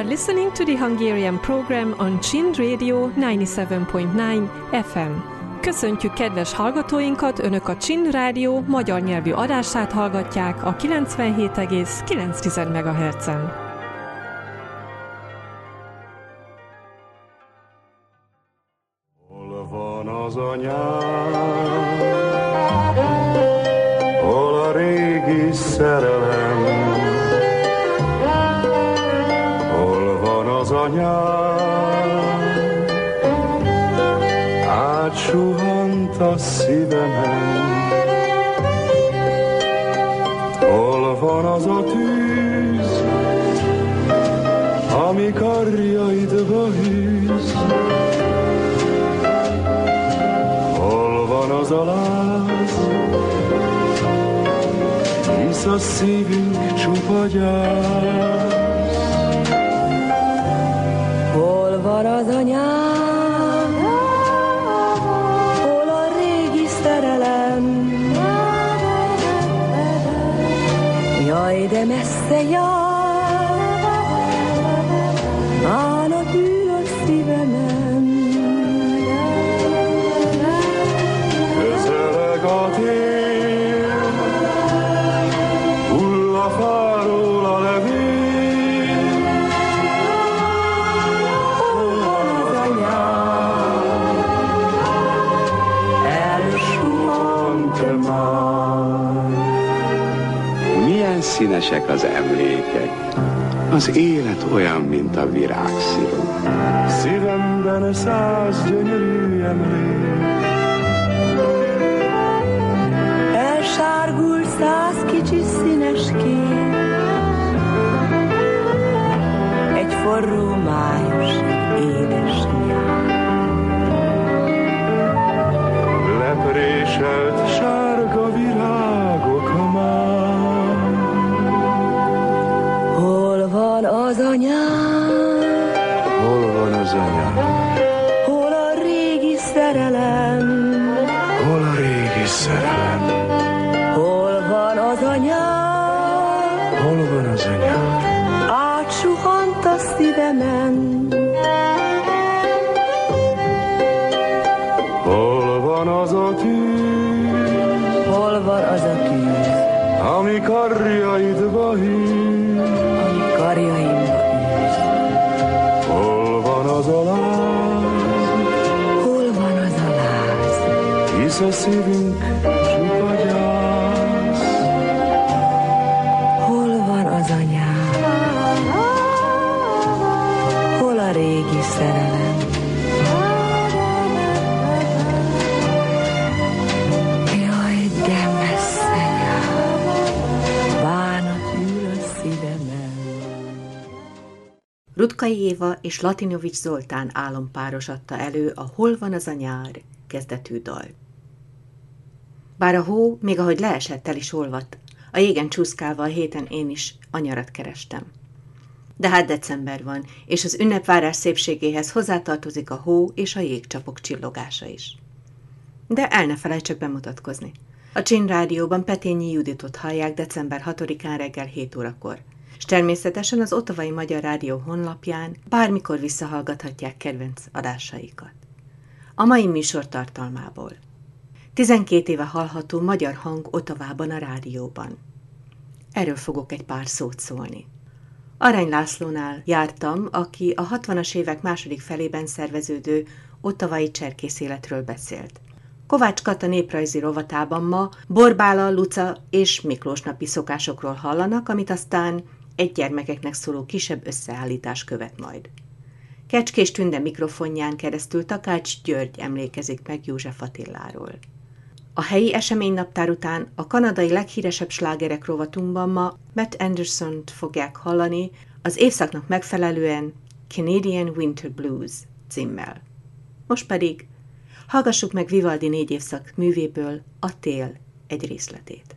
are listening to the Hungarian program on Chin Radio 97.9 FM. Köszöntjük kedves hallgatóinkat, Önök a Chin Rádió magyar nyelvű adását hallgatják a 97,9 MHz-en. Jaj, de messze Színesek az emlékek. Az élet olyan, mint a virágszirop. Szívemben száz gyönyörű emlék, Elsárgult száz kicsi színes kép Egy forró május, édes nyár lepréselt sárga Anyám? Hol a régi szerelem? Hol a régi szerelem? Hol van az anyám? Hol van az anyám? Átsuhant a szívemen szerelem? Jaj, de messze bánat ül a szívemen. Rutkai Éva és Latinovics Zoltán álompáros adta elő a Hol van az a nyár kezdetű dal. Bár a hó, még ahogy leesett, el is olvadt, a jégen csúszkálva a héten én is anyarat kerestem. De hát december van, és az ünnepvárás szépségéhez hozzátartozik a hó és a jégcsapok csillogása is. De el ne felejtsek bemutatkozni. A Csin Rádióban Petényi Juditot hallják december 6-án reggel 7 órakor, és természetesen az Ottavai Magyar Rádió honlapján bármikor visszahallgathatják kedvenc adásaikat. A mai műsor tartalmából. 12 éve hallható magyar hang Ottavában a rádióban. Erről fogok egy pár szót szólni. Arany Lászlónál jártam, aki a 60-as évek második felében szerveződő ottavai cserkészéletről beszélt. Kovács Kata néprajzi rovatában ma Borbála, Luca és Miklós napi szokásokról hallanak, amit aztán egy gyermekeknek szóló kisebb összeállítás követ majd. Kecskés Tünde mikrofonján keresztül Takács György emlékezik meg József Attiláról. A helyi eseménynaptár után a kanadai leghíresebb slágerek rovatunkban ma Matt Anderson-t fogják hallani az évszaknak megfelelően Canadian Winter Blues címmel. Most pedig hallgassuk meg Vivaldi négy évszak művéből a tél egy részletét.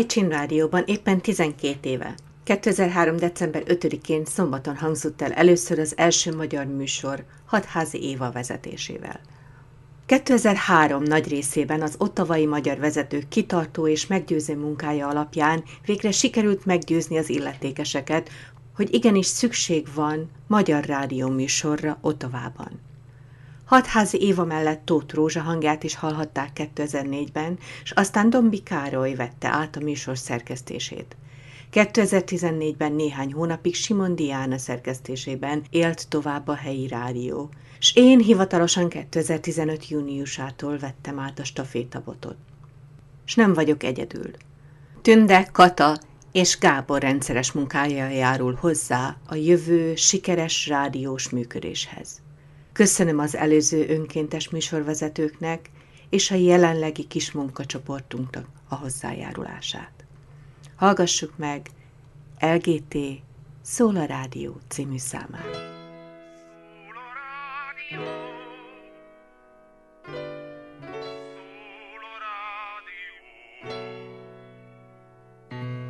Az Ottavai Csinrádióban éppen 12 éve, 2003. december 5-én szombaton hangzott el először az első magyar műsor Hadházi Éva vezetésével. 2003 nagy részében az ottavai magyar vezetők kitartó és meggyőző munkája alapján végre sikerült meggyőzni az illetékeseket, hogy igenis szükség van magyar rádió műsorra Ottavában. Hadházi Éva mellett Tóth Rózsa hangját is hallhatták 2004-ben, és aztán Dombi Károly vette át a műsor szerkesztését. 2014-ben néhány hónapig Simon Diana szerkesztésében élt tovább a helyi rádió, és én hivatalosan 2015. júniusától vettem át a stafétabotot. És nem vagyok egyedül. Tünde, Kata és Gábor rendszeres munkája járul hozzá a jövő sikeres rádiós működéshez. Köszönöm az előző önkéntes műsorvezetőknek és a jelenlegi kis munkacsoportunknak a hozzájárulását. Hallgassuk meg LGT Szól a Rádió című számát.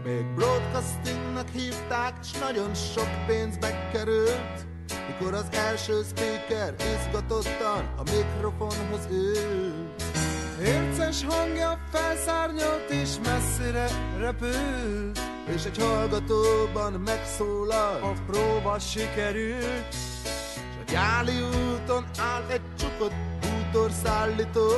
Még broadcastingnak hívták, s nagyon sok pénzbe került Mikor az első speaker izgatottan a mikrofonhoz ült Érces hangja felszárnyolt és messzire repült És egy hallgatóban megszólal. A próba sikerült S a gyáli úton áll egy csukott bútorszállító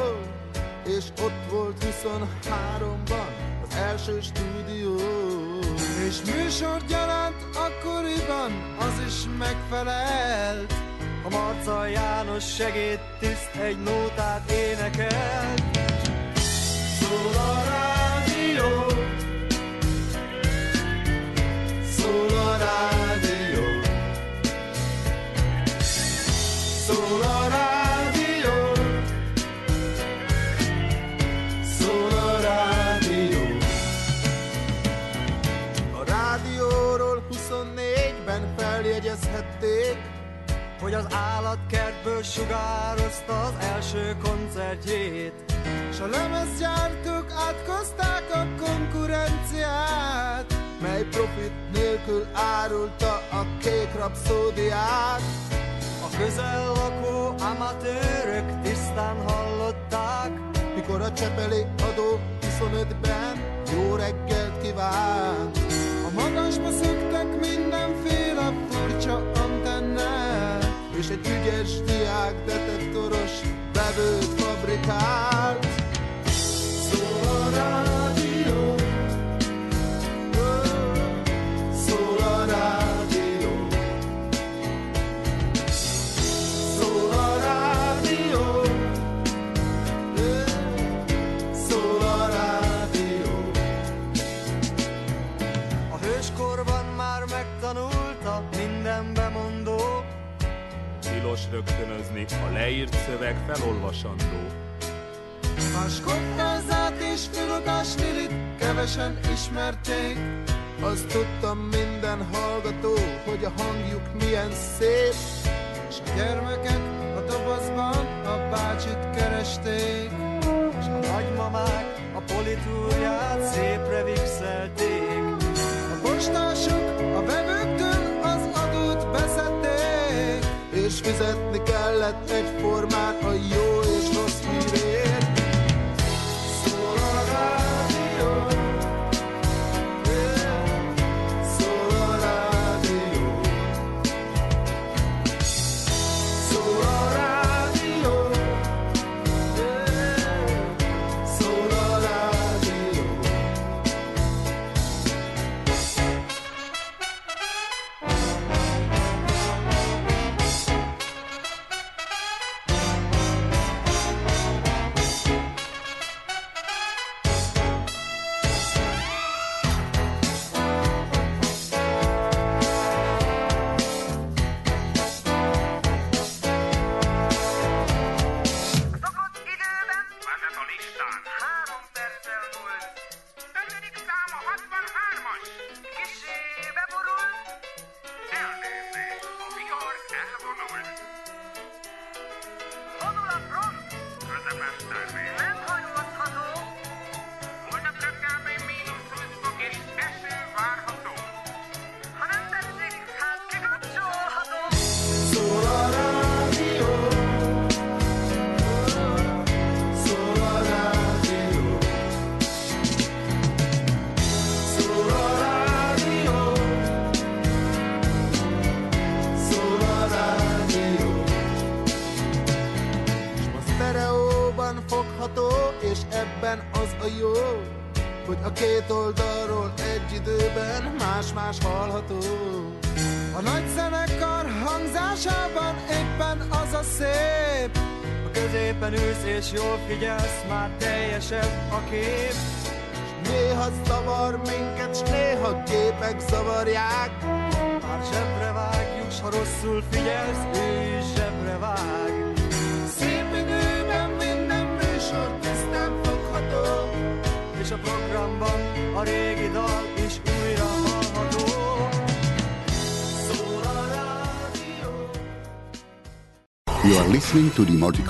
És ott volt 23-ban az első stúdió És műsor gyaránt akkoriban az is megfelelt. A Marca János segédtiszt egy nótát énekelt. Szól a rádió. Szól a rádió. Szól a rádió hogy az állatkertből sugározta az első koncertjét. S a lemezgyártók átkozták a konkurenciát Mely profit nélkül árulta a kék rapszódiát A közel lakó amatőrök tisztán hallották Mikor a csepeli adó 25-ben jó reggelt kívánt A magasba szöktek mindenféle furcsa és egy ügyes diák detektoros vevőt fabrikált. Szól rögtönözni, a leírt szöveg felolvasandó. A skottázát és filogás Lilit kevesen ismerték, azt tudtam minden hallgató, hogy a hangjuk milyen szép, és a gyermekek a dobozban a bácsit keresték, és a nagymamák a politúrját szépre vixelték. A postások a vevőktől fizetni kellett egyformán a jó és rossz hírért.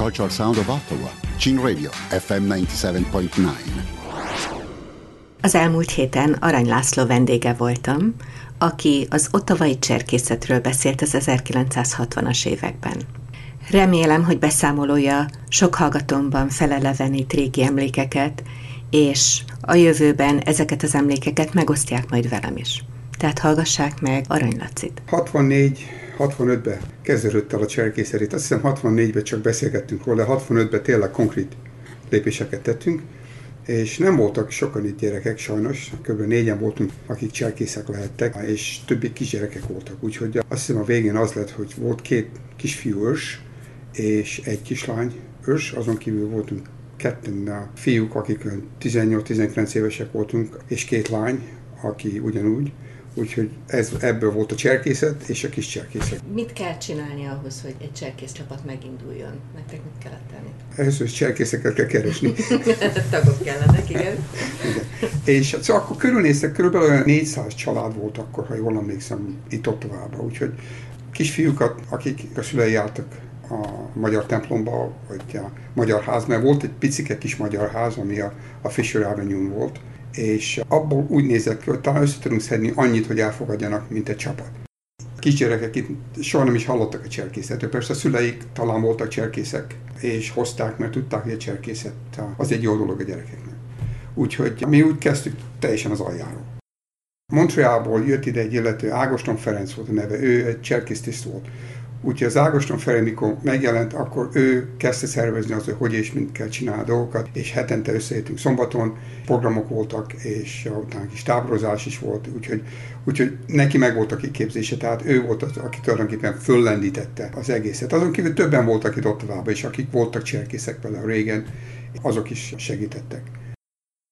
Multicultural sound of Ottawa, Chin Radio, FM 97.9. Az elmúlt héten Arany László vendége voltam, aki az ottavai cserkészetről beszélt az 1960-as években. Remélem, hogy beszámolója sok hallgatómban felelevenít régi emlékeket, és a jövőben ezeket az emlékeket megosztják majd velem is. Tehát hallgassák meg Arany Lacit. 64-65-ben kezdődött el a cserkészet. Azt hiszem 64-ben csak beszélgettünk róla, 65-ben tényleg konkrét lépéseket tettünk, és nem voltak sokan itt gyerekek sajnos, kb. négyen voltunk, akik cserkészek lehettek, és többi kisgyerekek voltak. Úgyhogy azt hiszem a végén az lett, hogy volt két kisfiú ős, és egy kislány ős, azon kívül voltunk ketten a fiúk, akik olyan 18-19 évesek voltunk, és két lány, aki ugyanúgy. Úgyhogy ez, ebből volt a cserkészet és a kis cserkészek. Mit kell csinálni ahhoz, hogy egy cserkész csapat meginduljon? Nektek mit kellett tenni? Ehhez, hogy cserkészeket kell keresni. Tagok kellenek, igen. Igen. És szóval akkor körülnéztek, körülbelül olyan 400 család volt akkor, ha jól emlékszem, itt Ottavában. Úgyhogy kisfiúkat, akik a szülei jártak a magyar templomba, vagy a magyar ház, mert volt egy picike kis magyar ház, ami a, a Fisher avenue volt, és abból úgy nézett ki, hogy talán össze tudunk szedni annyit, hogy elfogadjanak, mint egy csapat. Kisgyerekek itt soha nem is hallottak a cserkészetről. Persze a szüleik talán voltak cserkészek, és hozták, mert tudták, hogy a cserkészet az egy jó dolog a gyerekeknek. Úgyhogy mi úgy kezdtük teljesen az aljáról. Montrealból jött ide egy illető, Ágoston Ferenc volt a neve, ő egy cserkésztiszt volt. Úgyhogy az Ágoston Ferenc, mikor megjelent, akkor ő kezdte szervezni az, hogy hogy és mint kell csinálni dolgokat, és hetente összejöttünk szombaton, programok voltak, és utána kis táborozás is volt, úgyhogy, úgyhogy neki meg volt a kiképzése, tehát ő volt az, aki tulajdonképpen föllendítette az egészet. Azon kívül többen voltak itt Ottavában, és akik voltak cserkészek, például régen, azok is segítettek.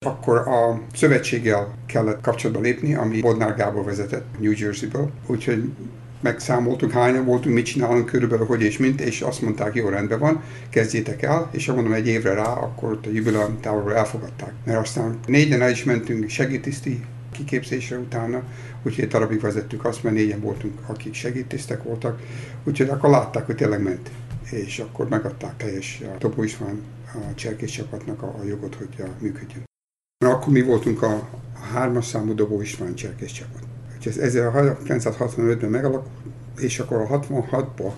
Akkor a szövetséggel kellett kapcsolatba lépni, ami Bodnár Gábor vezetett New Jersey-ből, úgyhogy megszámoltuk, hányan voltunk, mit csinálunk körülbelül, hogy és mint, és azt mondták, jó, rendben van, kezdjétek el, és ha mondom, egy évre rá, akkor ott a jubileum távolról elfogadták. Mert aztán négyen el is mentünk segédtiszti kiképzésre utána, úgyhogy egy darabig vezettük azt, mert négyen voltunk, akik segédtisztek voltak, úgyhogy akkor látták, hogy tényleg ment és akkor megadták teljes a Topó István a cserkész csapatnak a, a jogot, hogy működjön. Akkor mi voltunk a, a hármas számú Dobó István cserkész csapat. Úgyhogy ez 1965-ben megalakult, és akkor a 66-ban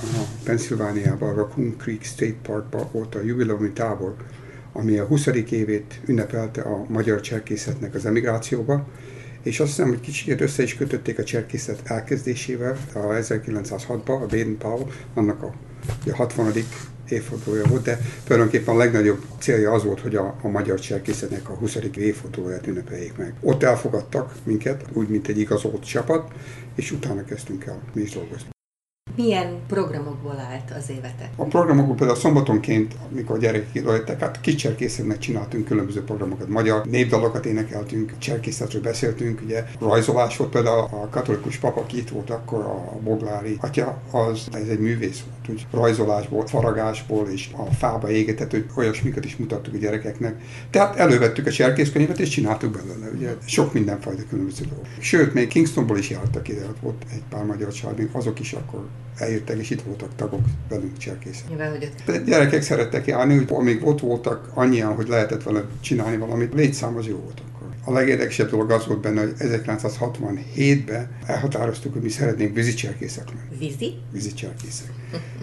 a Pennsylvániában, a Raccoon Creek State Parkban volt a jubileumi tábor, ami a 20. évét ünnepelte a magyar cserkészetnek az emigrációba, és azt hiszem, hogy kicsit össze is kötötték a cserkészet elkezdésével a 1906-ban, a Baden Powell, annak a, a 60 évfordulója volt, de tulajdonképpen a legnagyobb célja az volt, hogy a, a magyar cserkészetnek a 20. évfordulóját ünnepeljék meg. Ott elfogadtak minket, úgy, mint egy igazolt csapat, és utána kezdtünk el mi is dolgozni. Milyen programokból állt az évetek? A programokból például szombatonként, amikor a gyerekek idejöttek, hát kis cserkészetnek csináltunk különböző programokat. Magyar népdalokat énekeltünk, cserkészetről beszéltünk, ugye rajzolás volt például a katolikus papa, aki itt volt akkor, a Boglári atya, az ez egy művész volt, úgy rajzolásból, faragásból és a fába égetett, hogy olyasmikat is mutattuk a gyerekeknek. Tehát elővettük a cserkészkönyvet és csináltuk belőle, ugye sok mindenfajta különböző dolog. Sőt, még Kingstonból is jártak ide, ott volt egy pár magyar család, még azok is akkor eljöttek, és itt voltak tagok velünk cserkészek. Mivel, hogy De gyerekek szerettek járni, hogy amíg ott voltak annyian, hogy lehetett vele csinálni valamit, létszám az jó volt. A legérdekesebb dolog az volt benne, hogy 1967-ben elhatároztuk, hogy mi szeretnénk vízi cserkészek lenni. vízi, Vízi cserkészek.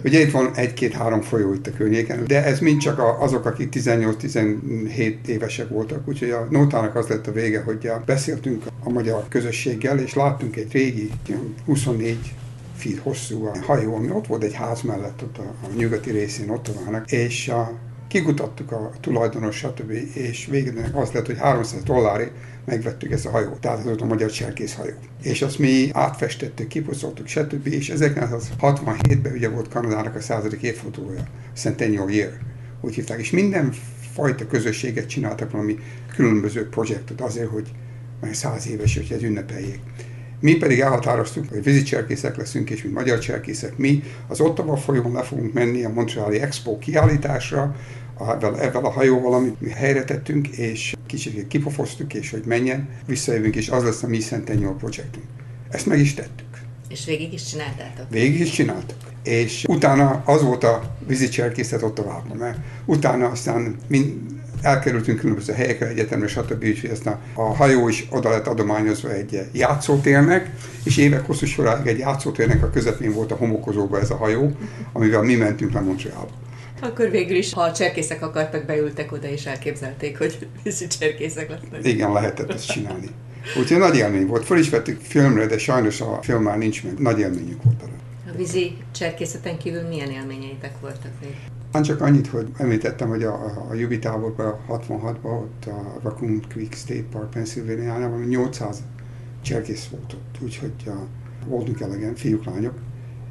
Ugye itt van egy-két-három folyó itt a környéken, de ez mind csak azok, akik 18-17 évesek voltak, úgyhogy a nótának az lett a vége, hogy beszéltünk a magyar közösséggel, és láttunk egy régi, ilyen 24 feet hosszú a hajó, ami ott volt egy ház mellett, ott a, a nyugati részén, ott vannak, és a, kikutattuk a tulajdonos, stb. és végül az lett, hogy 300 dollárért megvettük ezt a hajót, tehát ez volt a magyar hajó. És azt mi átfestettük, kipucoltuk, stb. És 1967-ben ugye volt Kanadának a századik évfordulója, Centennial Year, úgy hívták, és minden fajta közösséget csináltak valami különböző projektet azért, hogy már száz éves, hogy ez ünnepeljék. Mi pedig elhatároztuk, hogy vízicserkészek leszünk, és mint magyar cserkészek mi az Ottawa folyón le fogunk menni a Montreali Expo kiállításra, ezzel, ezzel a hajóval, amit mi helyre tettünk, és kicsit kipofoztuk, és hogy menjen, visszajövünk, és az lesz a mi Centennial projektünk. Ezt meg is tettük. És végig is csináltátok? Végig is csináltuk. És utána az volt a vízicserkészet ott a mert utána aztán mind, elkerültünk különböző helyekre, egyetemre, stb. Úgyhogy aztán a hajó is oda lett adományozva egy játszótérnek, és évek hosszú soráig egy játszótérnek a közepén volt a homokozóba ez a hajó, amivel mi mentünk le Montrealba. Akkor végül is, ha a cserkészek akartak, beültek oda, és elképzelték, hogy vízi cserkészek lesznek. Igen, lehetett ezt csinálni. Úgyhogy nagy élmény volt. Föl is vettük filmre, de sajnos a film már nincs meg. Nagy élményünk volt arra. A vízi cserkészeten kívül milyen élményeitek voltak még? Csak annyit, hogy említettem, hogy a, a, a Jubi táborban 66-ban, ott a Raccoon Creek State Park, Pennsylvania-nában 800 cserkész volt ott, úgyhogy a, voltunk elegen, fiúk, lányok,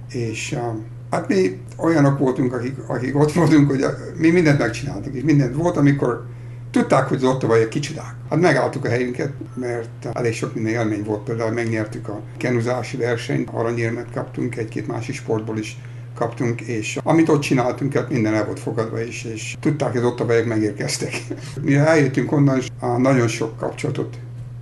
és a, hát mi olyanok voltunk, akik, akik ott voltunk, hogy a, mi mindent megcsináltunk, és mindent volt, amikor tudták, hogy az ottavaiak kicsodák. Hát megálltuk a helyünket, mert elég sok minden élmény volt, például megnyertük a kenuzási versenyt, aranyérmet kaptunk, egy-két másik sportból is kaptunk, és amit ott csináltunk, hát minden el volt fogadva is, és tudták, hogy ott a bejek megérkeztek. Mi eljöttünk onnan, és nagyon sok kapcsolatot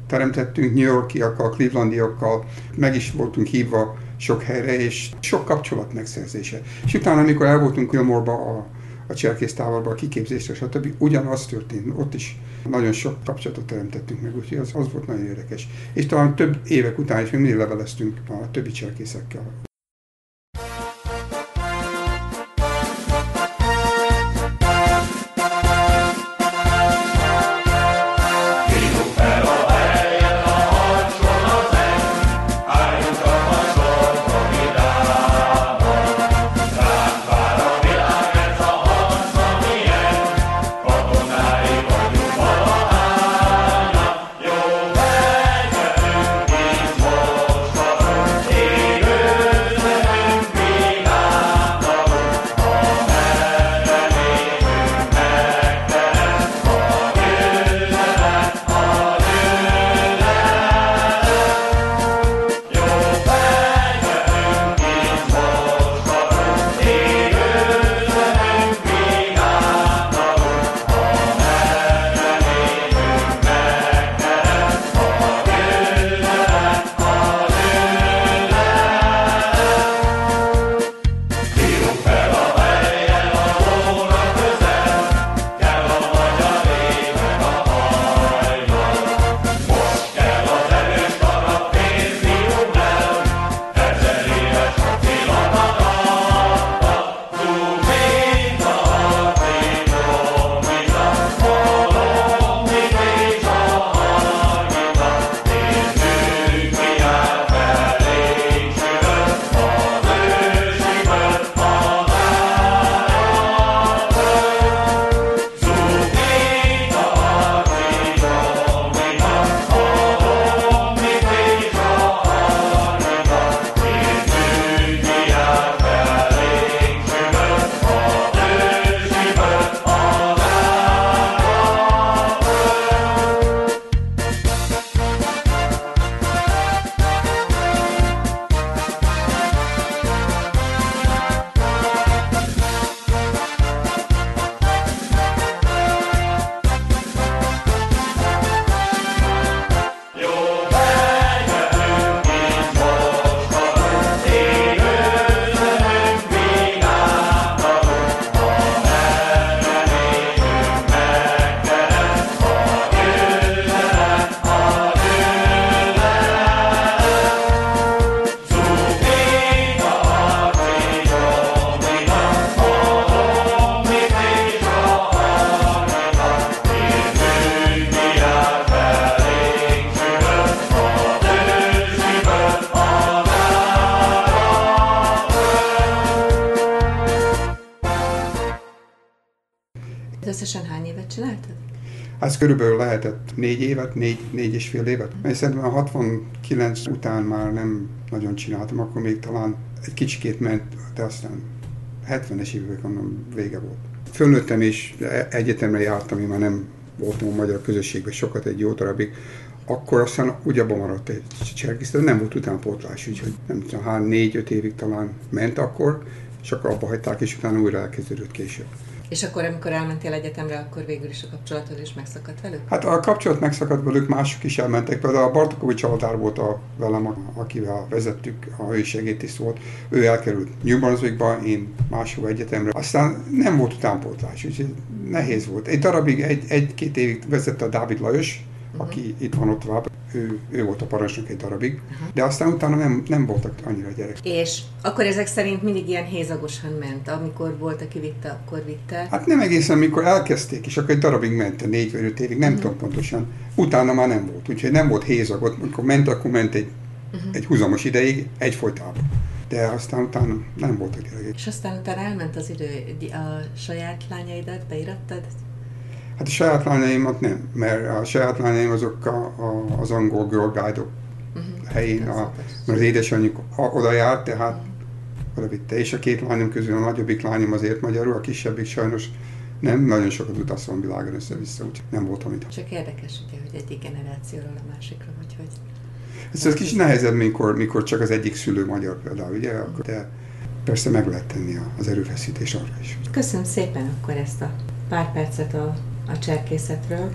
teremtettünk New Yorkiakkal, Clevelandiakkal, meg is voltunk hívva sok helyre, és sok kapcsolat megszerzése. És utána, amikor el voltunk Gilmore-ba a a cserkész távolba, a kiképzésre, stb. Ugyanaz történt, ott is nagyon sok kapcsolatot teremtettünk meg, úgyhogy az, az volt nagyon érdekes. És talán több évek után is még mindig leveleztünk a többi cserkészekkel. Évet, négy, négy és fél évet. Szerintem a 69 után már nem nagyon csináltam, akkor még talán egy kicsikét ment, de aztán 70-es évek onnan vége volt. Fölnőttem és egyetemre jártam, én már nem voltam a magyar közösségben sokat, egy jó darabig, akkor aztán úgy abban maradt egy cserkészet, nem volt utánpótlás, úgyhogy nem tudom, hány, négy-öt évig talán ment akkor, és akkor abba hagyták, és utána újra elkezdődött később. És akkor, amikor elmentél egyetemre, akkor végül is a kapcsolatod is megszakadt velük? Hát a kapcsolat megszakadt velük, mások is elmentek. Például a Bartokovics Aldár volt a velem, akivel vezettük, a ő segédtiszt volt. Ő elkerült New Brunswickba, én máshova egyetemre. Aztán nem volt utánpótlás, úgyhogy nehéz volt. Egy darabig, egy, egy-két évig vezette a Dávid Lajos, uh-huh. aki itt van ott tovább ő, ő volt a parancsnok egy darabig, uh-huh. de aztán utána nem, nem voltak annyira gyerek. És akkor ezek szerint mindig ilyen hézagosan ment, amikor volt, aki vitte, akkor vitte? Hát nem egészen, mikor elkezdték, és akkor egy darabig ment, négy vagy öt évig, nem uh-huh. tudom pontosan. Utána már nem volt, úgyhogy nem volt hézagot, amikor ment, akkor ment egy, uh-huh. egy húzamos ideig, egyfolytában de aztán utána nem voltak gyerekek. És aztán utána elment az idő, a saját lányaidat beirattad Hát a saját lányaimat nem, mert a saját lányaim azok a, a, az angol girl guide uh-huh. helyén, a, mert az édesanyjuk oda járt, tehát uh-huh. oda vitte. És a két lányom közül a nagyobbik lányom azért magyarul, a kisebbik sajnos nem, nagyon sokat utaztam világon össze-vissza, úgyhogy nem voltam itt. Csak érdekes, ugye, hogy egyik generációról a másikra, vagy hogy... Ez, ez kicsit nehezebb, mikor, mikor csak az egyik szülő magyar például, ugye? Akkor, de persze meg lehet tenni az erőfeszítés arra is. Köszönöm szépen akkor ezt a pár percet a a cserkészetről.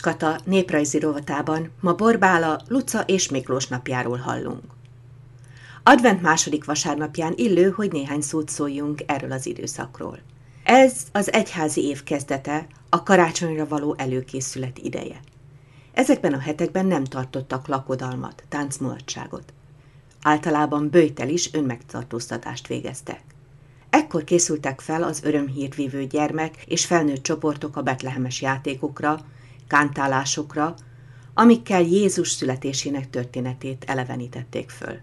Kovács Kata néprajzi rovatában ma Borbála, Luca és Miklós napjáról hallunk. Advent második vasárnapján illő, hogy néhány szót szóljunk erről az időszakról. Ez az egyházi év kezdete, a karácsonyra való előkészület ideje. Ezekben a hetekben nem tartottak lakodalmat, táncmulatságot. Általában bőjtel is önmegtartóztatást végeztek. Ekkor készültek fel az örömhírt vívő gyermek és felnőtt csoportok a betlehemes játékokra, kántálásokra, amikkel Jézus születésének történetét elevenítették föl.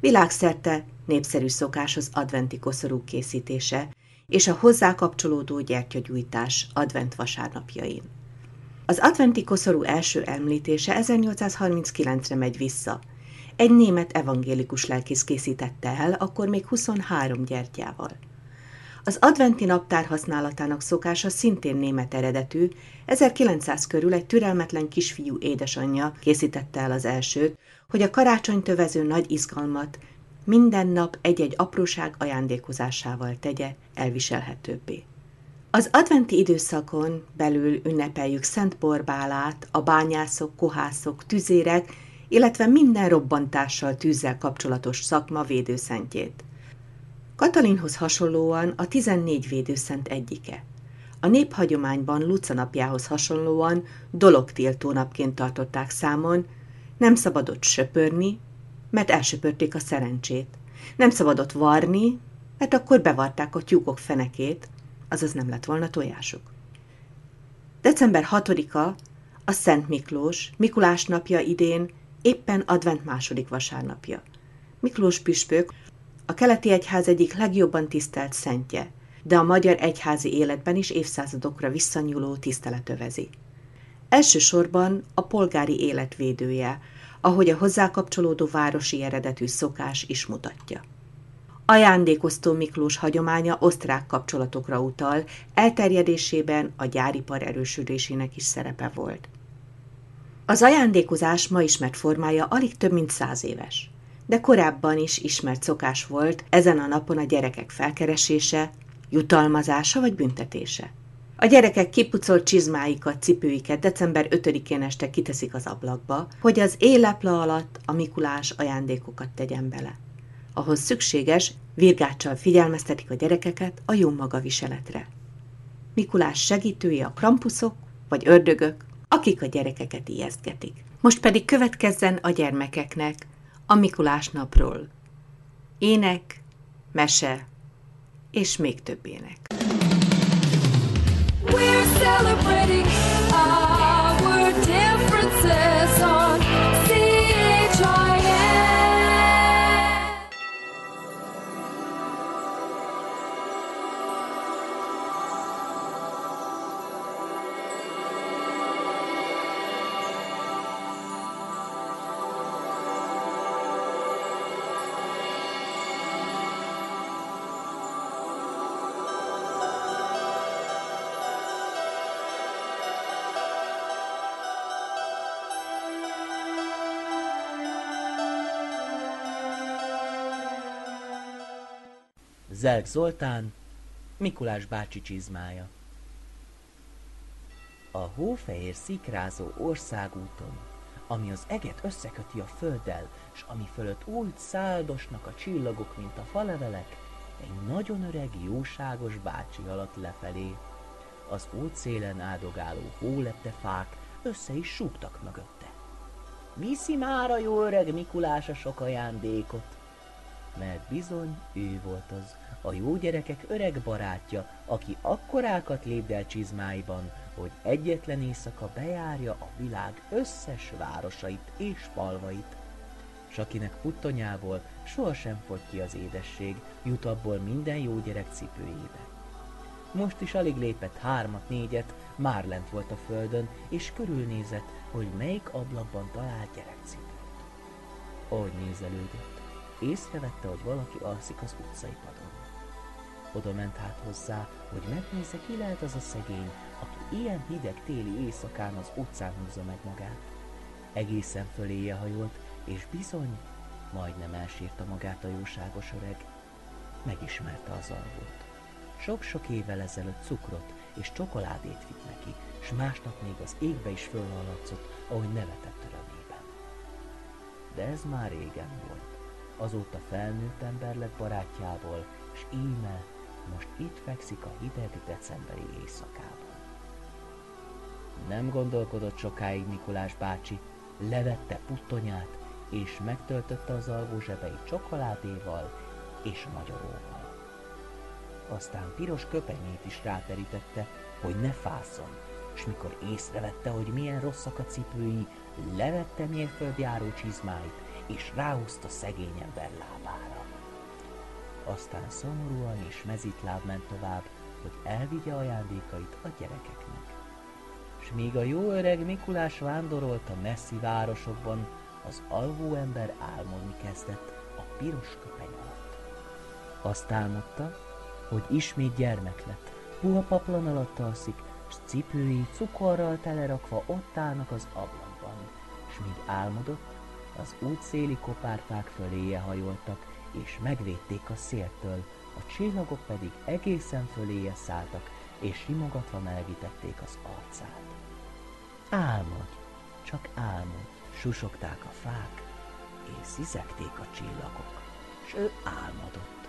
Világszerte népszerű szokás az adventi koszorú készítése és a hozzá kapcsolódó gyertyagyújtás advent vasárnapjain. Az adventi koszorú első említése 1839-re megy vissza. Egy német evangélikus lelkész készítette el, akkor még 23 gyertyával. Az adventi naptár használatának szokása szintén német eredetű, 1900 körül egy türelmetlen kisfiú édesanyja készítette el az elsőt, hogy a karácsony tövező nagy izgalmat minden nap egy-egy apróság ajándékozásával tegye elviselhetőbbé. Az adventi időszakon belül ünnepeljük Szent Borbálát, a bányászok, kohászok, tüzérek, illetve minden robbantással, tűzzel kapcsolatos szakma védőszentjét. Katalinhoz hasonlóan a 14 védőszent egyike. A néphagyományban Luca napjához hasonlóan dologtiltó napként tartották számon, nem szabadott söpörni, mert elsöpörték a szerencsét. Nem szabadott varni, mert akkor bevarták a tyúkok fenekét, azaz nem lett volna tojásuk. December 6-a a Szent Miklós, Mikulás napja idén éppen advent második vasárnapja. Miklós püspök a keleti egyház egyik legjobban tisztelt szentje, de a magyar egyházi életben is évszázadokra visszanyúló tisztelet övezi. Elsősorban a polgári életvédője, ahogy a hozzá kapcsolódó városi eredetű szokás is mutatja. Ajándékoztó Miklós hagyománya osztrák kapcsolatokra utal, elterjedésében a gyáripar erősödésének is szerepe volt. Az ajándékozás ma ismert formája alig több mint száz éves, de korábban is ismert szokás volt ezen a napon a gyerekek felkeresése, jutalmazása vagy büntetése. A gyerekek kipucolt csizmáikat, cipőiket december 5-én este kiteszik az ablakba, hogy az élepla alatt a Mikulás ajándékokat tegyen bele. Ahhoz szükséges, virgáccsal figyelmeztetik a gyerekeket a jó magaviseletre. Mikulás segítői a krampuszok vagy ördögök, akik a gyerekeket ijesztgetik. Most pedig következzen a gyermekeknek a Mikulás napról. Ének, mese és még több ének. We're celebrating Zelk Zoltán, Mikulás bácsi csizmája. A hófehér szikrázó országúton, ami az eget összeköti a földdel, s ami fölött úgy száldosnak a csillagok, mint a falevelek, egy nagyon öreg, jóságos bácsi alatt lefelé. Az útszélen áldogáló hólepte fák össze is súgtak mögötte. Viszi már a jó öreg Mikulás a sok ajándékot, mert bizony ő volt az, a jó gyerekek öreg barátja, aki akkorákat lépdel csizmáiban, hogy egyetlen éjszaka bejárja a világ összes városait és falvait. S akinek puttonyából sohasem fogy ki az édesség, jut abból minden jó gyerek cipőjébe. Most is alig lépett hármat, négyet, már lent volt a földön, és körülnézett, hogy melyik ablakban talált gyerekcipőt. Ahogy nézelődött, észrevette, hogy valaki alszik az utcai padon. Oda ment hát hozzá, hogy megnézze, ki lehet az a szegény, aki ilyen hideg téli éjszakán az utcán húzza meg magát. Egészen föléje hajolt, és bizony, majdnem elsírta magát a jóságos öreg. Megismerte az alvót. Sok-sok évvel ezelőtt cukrot és csokoládét vitt neki, s másnap még az égbe is fölhallatszott, ahogy nevetett örömében. De ez már régen volt. Azóta felnőtt ember lett barátjából, s íme most itt fekszik a hideg decemberi éjszakában. Nem gondolkodott sokáig Mikulás bácsi, levette puttonyát, és megtöltötte az alvó zsebeit csokoládéval és magyaróval. Aztán piros köpenyét is ráterítette, hogy ne fázzon, és mikor észrevette, hogy milyen rosszak a cipői, levette mérföldjáró csizmáit, és ráhúzta szegény ember lábára aztán szomorúan és mezitláb ment tovább, hogy elvigye ajándékait a gyerekeknek. S míg a jó öreg Mikulás vándorolt a messzi városokban, az alvó ember álmodni kezdett a piros köpeny alatt. Azt álmodta, hogy ismét gyermek lett, puha paplan alatt alszik, s cipői cukorral telerakva ott állnak az ablakban, s míg álmodott, az útszéli kopárfák föléje hajoltak, és megvédték a széltől, a csillagok pedig egészen föléje szálltak, és simogatva melegítették az arcát. Álmodj, csak álmodj, susogták a fák, és szizekték a csillagok, s ő álmodott.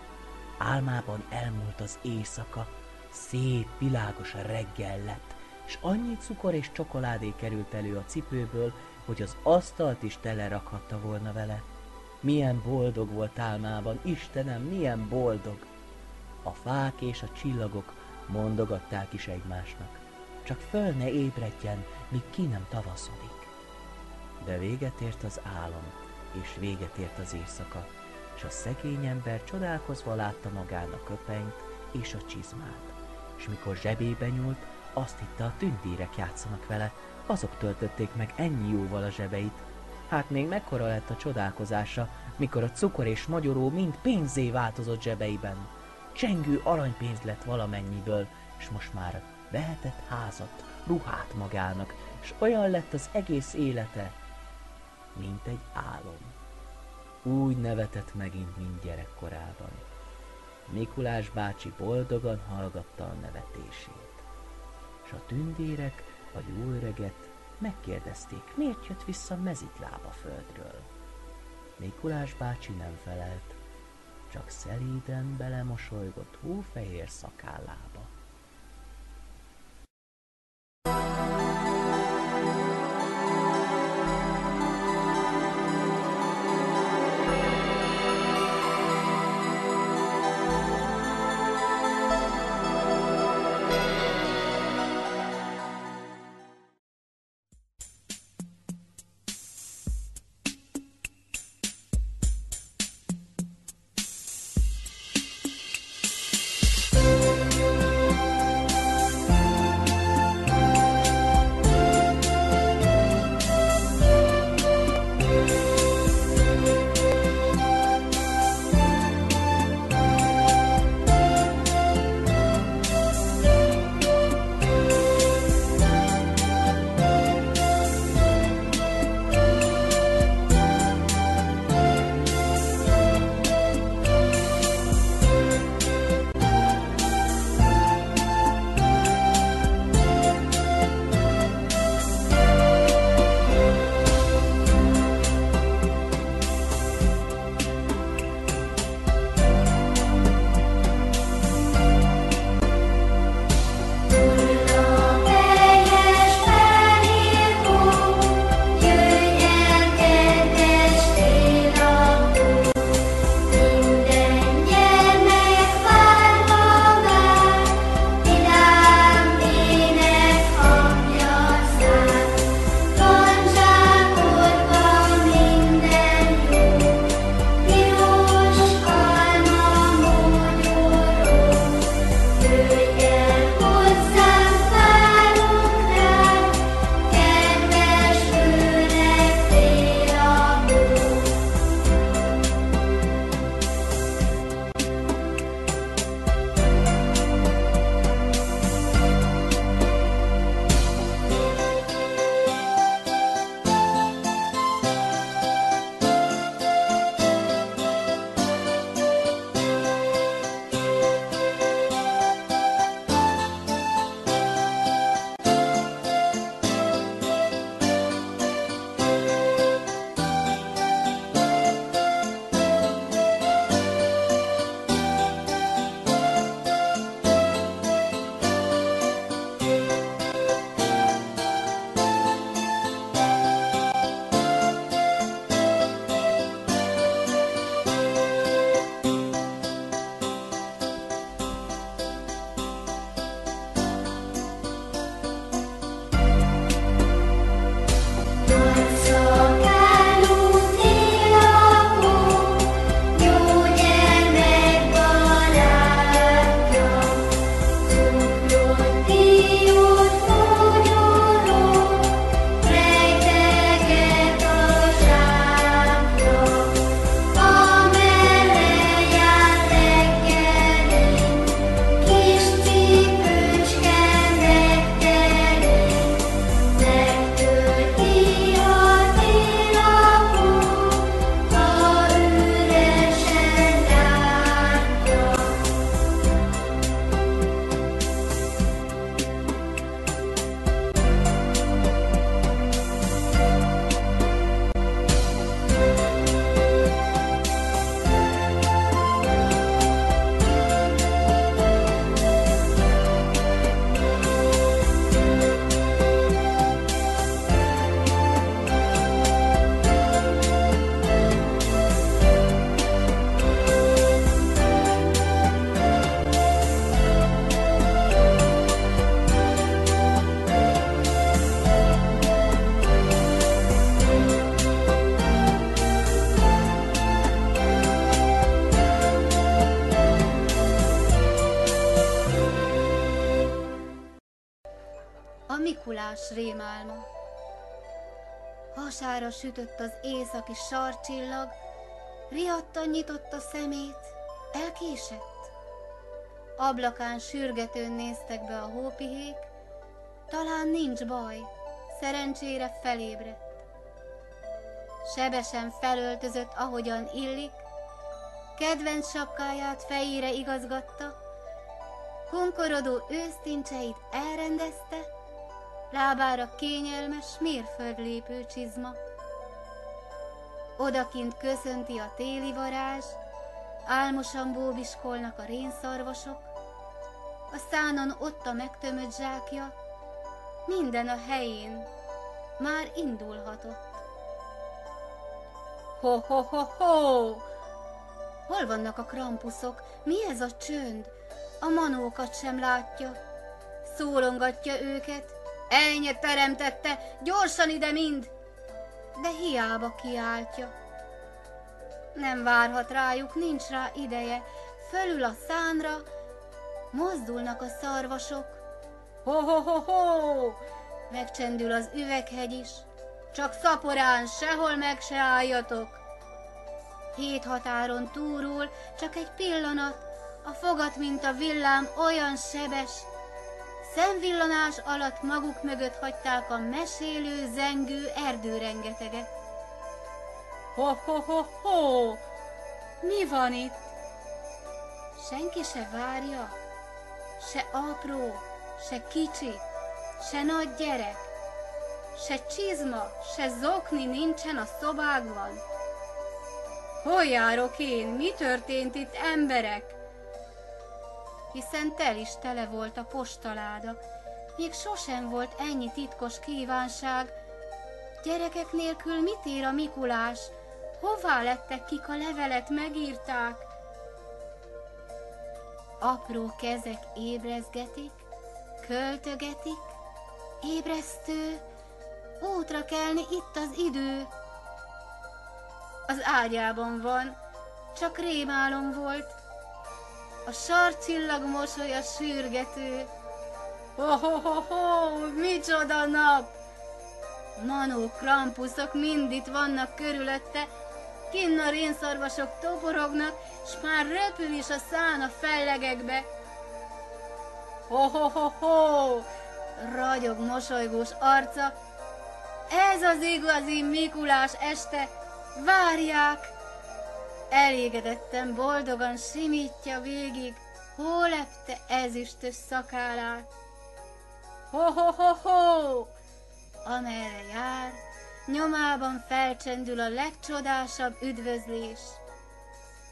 Álmában elmúlt az éjszaka, szép, világos a reggel lett, és annyi cukor és csokoládé került elő a cipőből, hogy az asztalt is telerakhatta volna vele. Milyen boldog volt álmában, Istenem, milyen boldog! A fák és a csillagok mondogatták is egymásnak. Csak föl ne ébredjen, míg ki nem tavaszodik. De véget ért az álom, és véget ért az éjszaka, és a szegény ember csodálkozva látta magán a köpenyt és a csizmát. És mikor zsebébe nyúlt, azt hitte a tündérek játszanak vele, azok töltötték meg ennyi jóval a zsebeit. Hát még mekkora lett a csodálkozása, mikor a cukor és magyaró mind pénzé változott zsebeiben. Csengő aranypénz lett valamennyiből, és most már vehetett házat, ruhát magának, és olyan lett az egész élete, mint egy álom. Úgy nevetett megint, mint gyerekkorában. Mikulás bácsi boldogan hallgatta a nevetését. És a tündérek a jó öreget megkérdezték, miért jött vissza mezitláb a földről. Mikulás bácsi nem felelt, csak szelíden belemosolygott hófehér szakállába. Mikulás rémálma. Hasára sütött az északi sarcsillag, riadtan nyitotta szemét, elkésett. Ablakán sürgetőn néztek be a hópihék, talán nincs baj, szerencsére felébredt. Sebesen felöltözött, ahogyan illik, kedvenc sapkáját fejére igazgatta, konkorodó ősztincseit elrendezte, lábára kényelmes mérföldlépő csizma. Odakint köszönti a téli varázs, álmosan bóbiskolnak a rénszarvasok, a szánon ott a megtömött zsákja, minden a helyén, már indulhatott. Ho-ho-ho-ho! Hol vannak a krampuszok? Mi ez a csönd? A manókat sem látja. Szólongatja őket. Ennyi teremtette, gyorsan ide mind! De hiába kiáltja. Nem várhat rájuk, nincs rá ideje. Fölül a szánra, mozdulnak a szarvasok. Ho-ho-ho-ho! Megcsendül az üveghegy is. Csak szaporán, sehol meg se álljatok. Hét határon túrul, csak egy pillanat, a fogat, mint a villám, olyan sebes. Szemvillanás alatt maguk mögött hagyták a mesélő, zengő erdőrengeteget. Ho-ho-ho-ho! Mi van itt? Senki se várja, se apró, se kicsi, se nagy gyerek, se csizma, se zokni nincsen a szobákban. Hol járok én? Mi történt itt, emberek? Hiszen tel is tele volt a postaláda. Még sosem volt ennyi titkos kívánság. Gyerekek nélkül mit ér a Mikulás? Hová lettek, kik a levelet megírták? Apró kezek ébrezgetik, költögetik, ébresztő, útra kelni itt az idő. Az ágyában van, csak rémálom volt, a sarcsillag mosolya sürgető. Ho-ho-ho-ho, micsoda nap! Manó krampuszok mind itt vannak körülötte, kinn a rénszarvasok toporognak, s már röpül is a szán a fellegekbe. Ho-ho-ho-ho, ragyog mosolygós arca, ez az igazi Mikulás este, várják! Elégedetten, boldogan simítja végig, lepte ezüstös szakálát. Ho-ho-ho-ho! Amerre jár, nyomában felcsendül a legcsodásabb üdvözlés,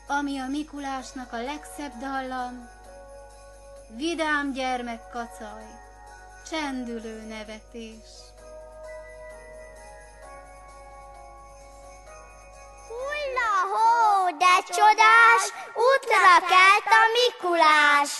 ami a Mikulásnak a legszebb dallam, vidám gyermek kacaj, csendülő nevetés. Hó, de csodás, útra kelt a Mikulás.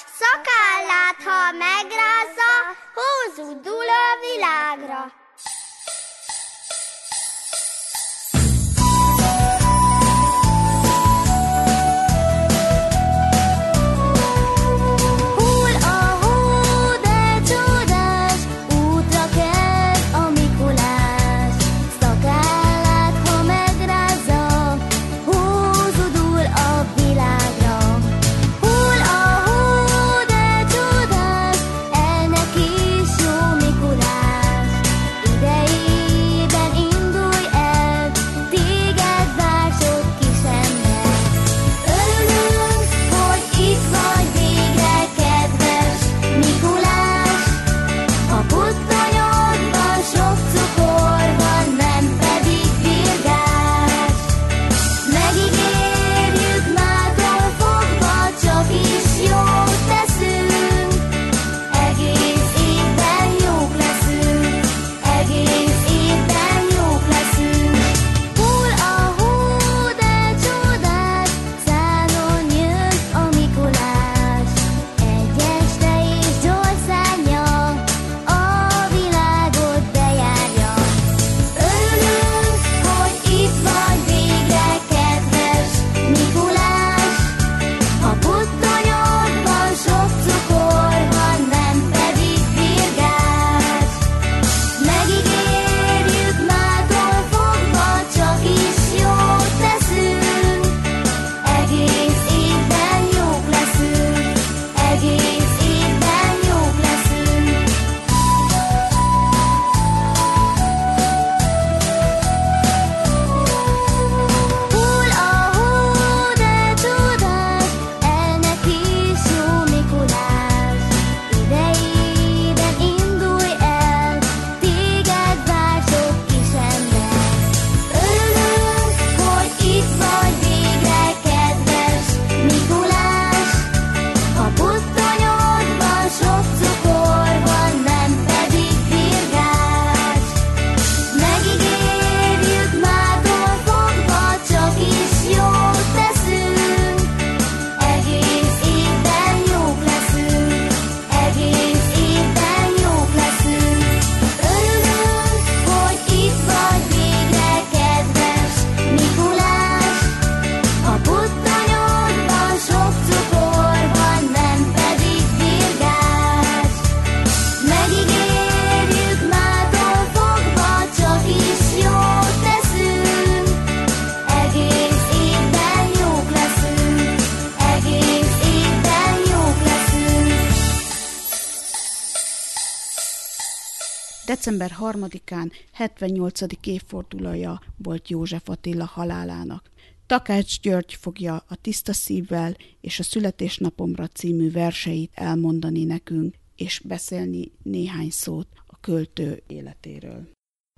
December 3-án 78. évfordulója volt József Attila halálának. Takács György fogja a Tiszta szívvel és a Születésnapomra című verseit elmondani nekünk, és beszélni néhány szót a költő életéről.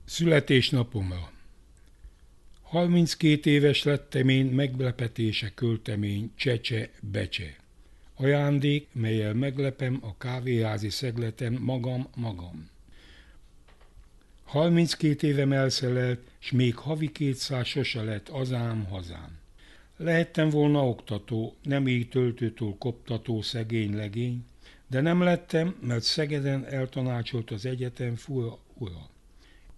Születésnapomra 32 éves lettem én, meglepetése költemény, csecse, becse. Ajándék, melyel meglepem a kávéházi szegletem magam, magam. 32 évem elszelelt, s még havi kétszáz sose lett azám, hazám. Lehettem volna oktató, nem így töltőtől koptató szegény legény, de nem lettem, mert Szegeden eltanácsolt az egyetem fura ura.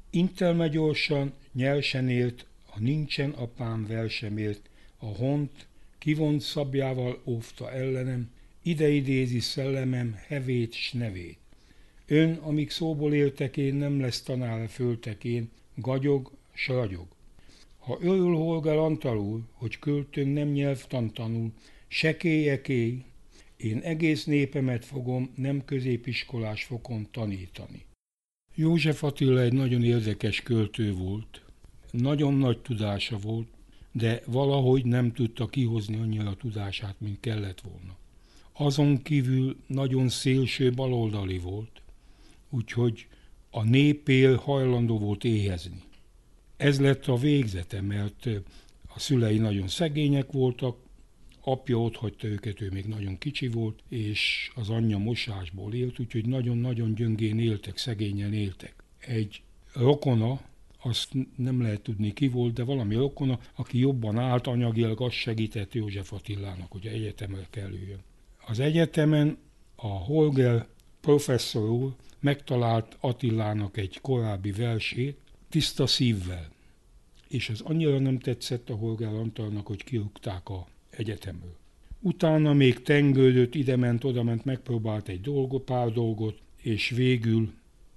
Intelme gyorsan, nyelsen élt, ha nincsen apám vel sem élt, a hont kivont szabjával óvta ellenem, ide idézi szellemem hevét s nevét. Ön, amíg szóból éltek én, nem lesz tanál föltekén, gagyog, s ragyog. Ha örül holgál antalul, hogy költőn nem nyelvtan tanul, sekélyekéj, én egész népemet fogom nem középiskolás fokon tanítani. József Attila egy nagyon érdekes költő volt, nagyon nagy tudása volt, de valahogy nem tudta kihozni annyira tudását, mint kellett volna. Azon kívül nagyon szélső baloldali volt, úgyhogy a népél hajlandó volt éhezni. Ez lett a végzete, mert a szülei nagyon szegények voltak, apja ott hagyta őket, ő még nagyon kicsi volt, és az anyja mosásból élt, úgyhogy nagyon-nagyon gyöngén éltek, szegényen éltek. Egy rokona, azt nem lehet tudni ki volt, de valami rokona, aki jobban állt anyagilag, azt segített József Attilának, hogy egyetemre kerüljön. Az egyetemen a Holger professzor úr megtalált Attilának egy korábbi versét, tiszta szívvel. És ez annyira nem tetszett a Holger Antalnak, hogy kirúgták a egyetemről. Utána még tengődött, idement, odament, megpróbált egy dolgot, pár dolgot, és végül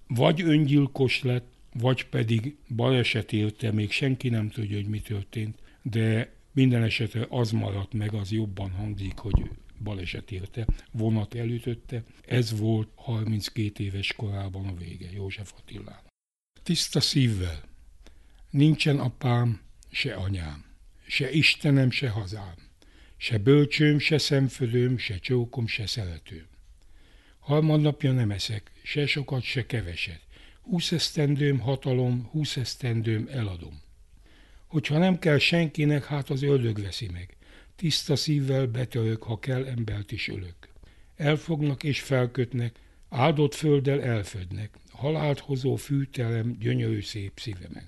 vagy öngyilkos lett, vagy pedig baleset érte, még senki nem tudja, hogy mi történt, de minden esetre az maradt meg, az jobban hangzik, hogy baleset érte, vonat elütötte. Ez volt 32 éves korában a vége József Attilán. Tiszta szívvel. Nincsen apám, se anyám, se Istenem, se hazám, se bölcsőm, se szemfödőm, se csókom, se szeretőm. Harmadnapja nem eszek, se sokat, se keveset. Húsz esztendőm hatalom, húsz esztendőm eladom. Hogyha nem kell senkinek, hát az ördög veszi meg. Tiszta szívvel betörök, ha kell, embert is ölök. Elfognak és felkötnek, áldott földdel elfödnek, halált hozó fűtelem gyönyörű szép szívemen.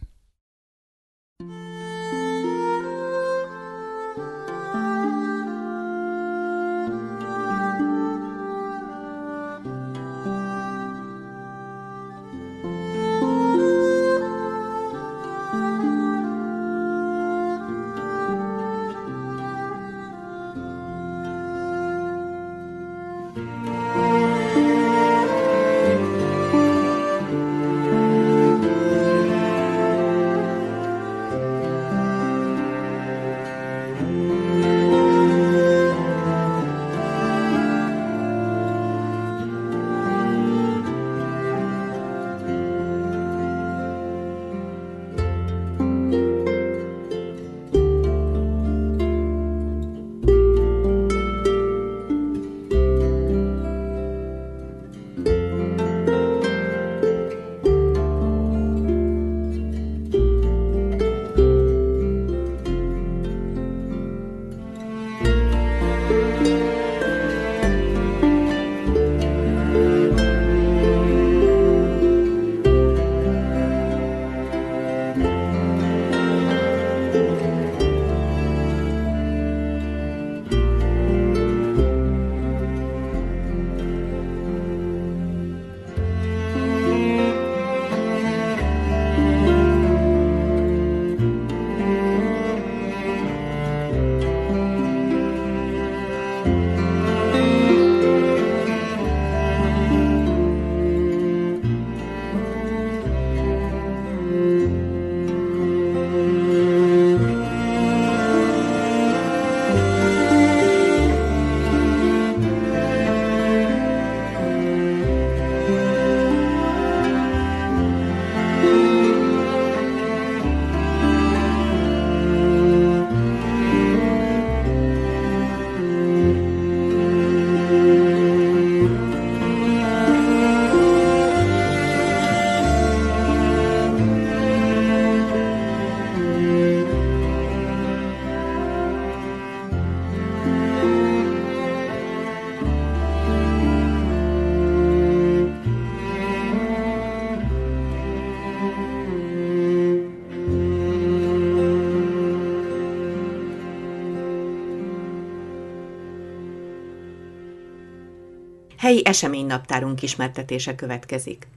Helyi eseménynaptárunk ismertetése következik.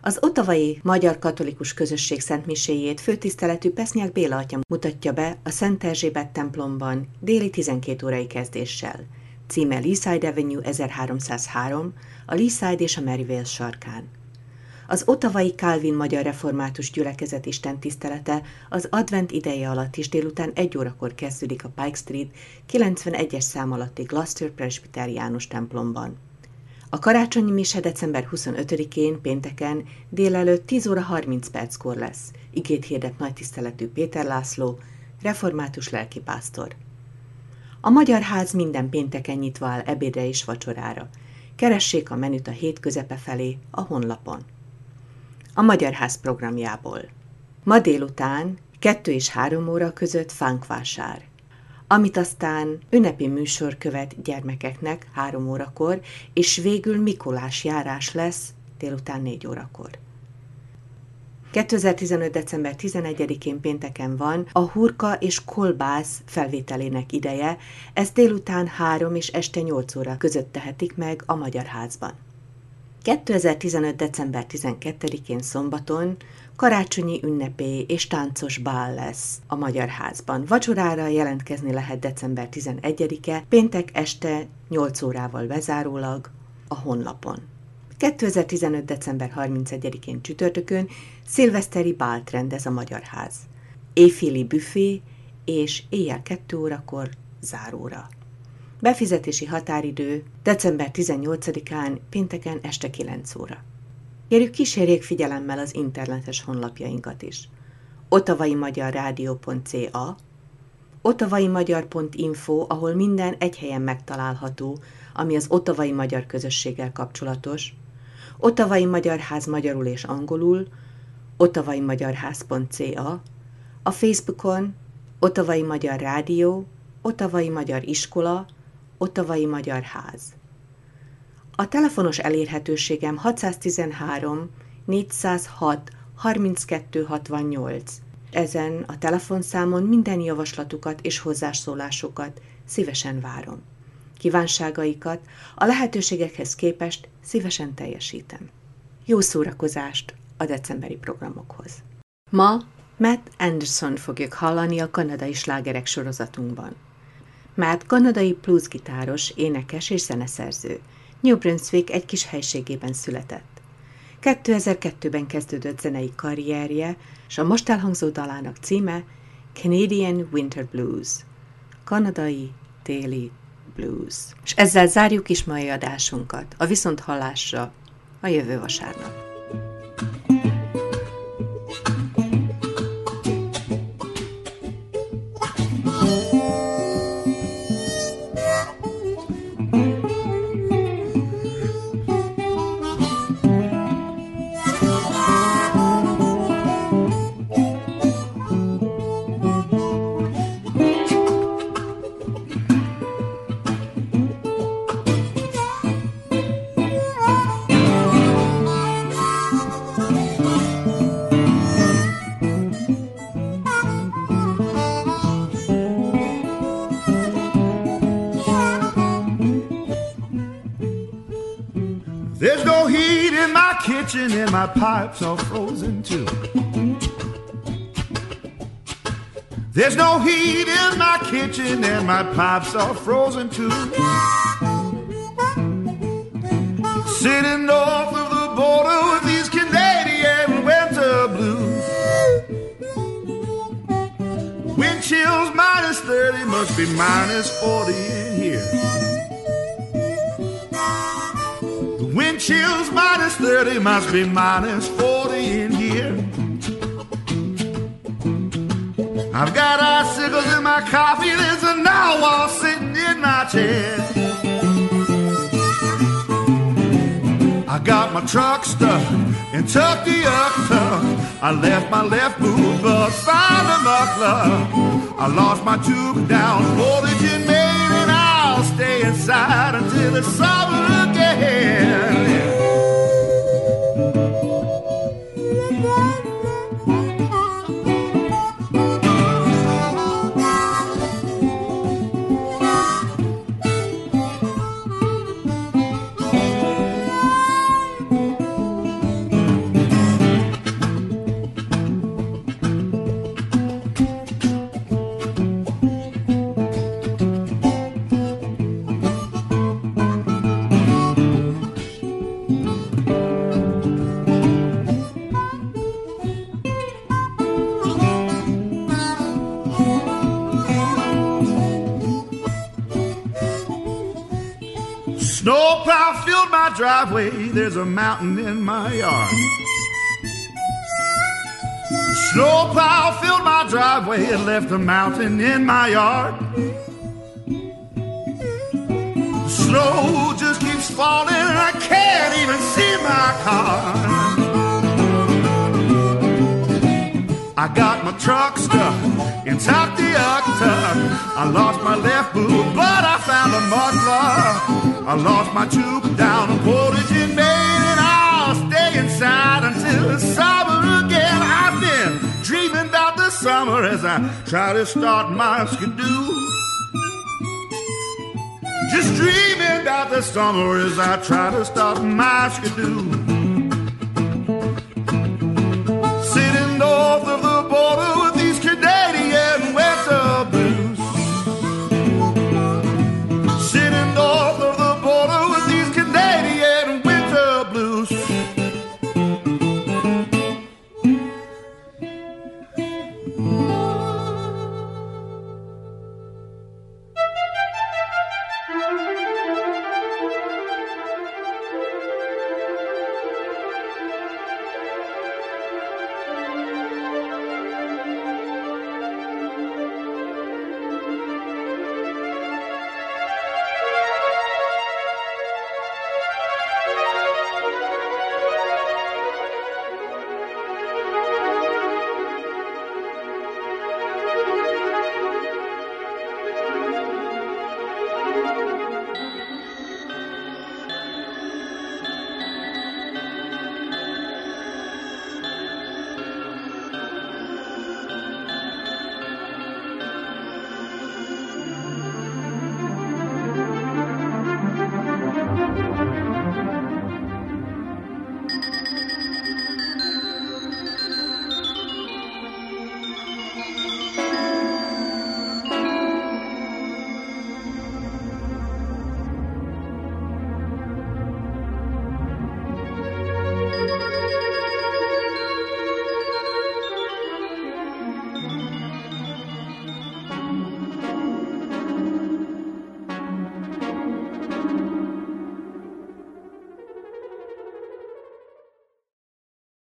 Az ottavai Magyar Katolikus Közösség szentmiséjét főtiszteletű Pesznyák Béla atya mutatja be a Szent Erzsébet templomban déli 12 órai kezdéssel. Címe Leaside Avenue 1303, a Leaside és a Maryvale sarkán. Az Ottavai Calvin Magyar Református Gyülekezet Isten tisztelete az advent ideje alatt is délután egy órakor kezdődik a Pike Street 91-es szám alatti Gloucester Presbyteriánus templomban. A karácsonyi mise december 25-én, pénteken délelőtt 10 óra 30 perckor lesz, igét hirdet nagy tiszteletű Péter László, református lelkipásztor. A Magyar Ház minden pénteken nyitva áll ebédre és vacsorára. Keressék a menüt a hét közepe felé a honlapon. A Magyar Ház programjából. Ma délután 2 és 3 óra között fánkvásár amit aztán ünnepi műsor követ gyermekeknek három órakor, és végül Mikolás járás lesz délután négy órakor. 2015. december 11-én pénteken van a hurka és kolbász felvételének ideje, ezt délután 3 és este 8 óra között tehetik meg a Magyar Házban. 2015. december 12-én szombaton karácsonyi ünnepé és táncos bál lesz a Magyar Házban. Vacsorára jelentkezni lehet december 11-e, péntek este 8 órával bezárólag a honlapon. 2015. december 31-én csütörtökön szilveszteri bált rendez a Magyar Ház. Éjféli büfé és éjjel 2 órakor záróra. Befizetési határidő december 18-án, pénteken este 9 óra. Kérjük kísérjék figyelemmel az internetes honlapjainkat is. otavaimagyarrádió.ca otavaimagyar.info, ahol minden egy helyen megtalálható, ami az otavai magyar közösséggel kapcsolatos, Otavai Magyar Ház magyarul és angolul, otavaimagyarház.ca, a Facebookon Otavai Magyar Rádió, Otavai Magyar Iskola, Otavai Magyar Ház. A telefonos elérhetőségem 613 406 3268. Ezen a telefonszámon minden javaslatukat és hozzászólásokat szívesen várom. Kívánságaikat a lehetőségekhez képest szívesen teljesítem. Jó szórakozást a decemberi programokhoz. Ma Matt Anderson fogjuk hallani a kanadai slágerek sorozatunkban. Matt kanadai bluesgitáros, énekes és zeneszerző – New Brunswick egy kis helységében született. 2002-ben kezdődött zenei karrierje, és a most elhangzó dalának címe Canadian Winter Blues, kanadai téli blues. És ezzel zárjuk is mai adásunkat, a viszonthallásra a jövő vasárnap. Kitchen and my pipes are frozen too. There's no heat in my kitchen and my pipes are frozen too. Sitting north of the border with these Canadian winter blues. Wind chills minus 30 must be minus 40 chills minus 30 must be minus 40 in here. I've got icicles in my coffee, there's a narwhal sitting in my chair. I got my truck stuck in Tucky up tuck I left my left boot, but found a muffler. I lost my tube down Portage in Maine, and I'll stay inside until it's summer again. Driveway, there's a mountain in my yard. The snowplow filled my driveway and left a mountain in my yard. The snow just keeps falling and I can't even see my car. I got my truck stuck in Tuckiucta. I lost my left boot, but I found a muffler. I lost my tube down on Portage in Maine, and I'll stay inside until it's summer again. I've been dreaming about the summer as I try to start my skidoo. Just dreaming about the summer as I try to start my skidoo. Sitting north of the border